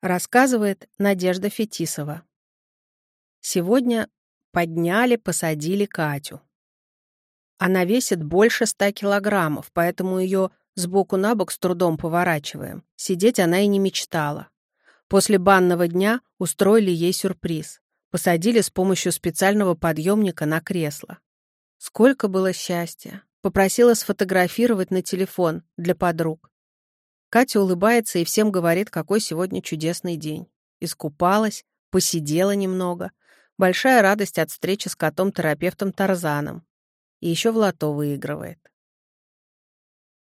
Рассказывает Надежда Фетисова. Сегодня подняли, посадили Катю. Она весит больше ста килограммов, поэтому ее сбоку на бок с трудом поворачиваем. Сидеть она и не мечтала. После банного дня устроили ей сюрприз. Посадили с помощью специального подъемника на кресло. Сколько было счастья. Попросила сфотографировать на телефон для подруг. Катя улыбается и всем говорит, какой сегодня чудесный день. Искупалась, посидела немного. Большая радость от встречи с котом-терапевтом Тарзаном. И еще в лото выигрывает.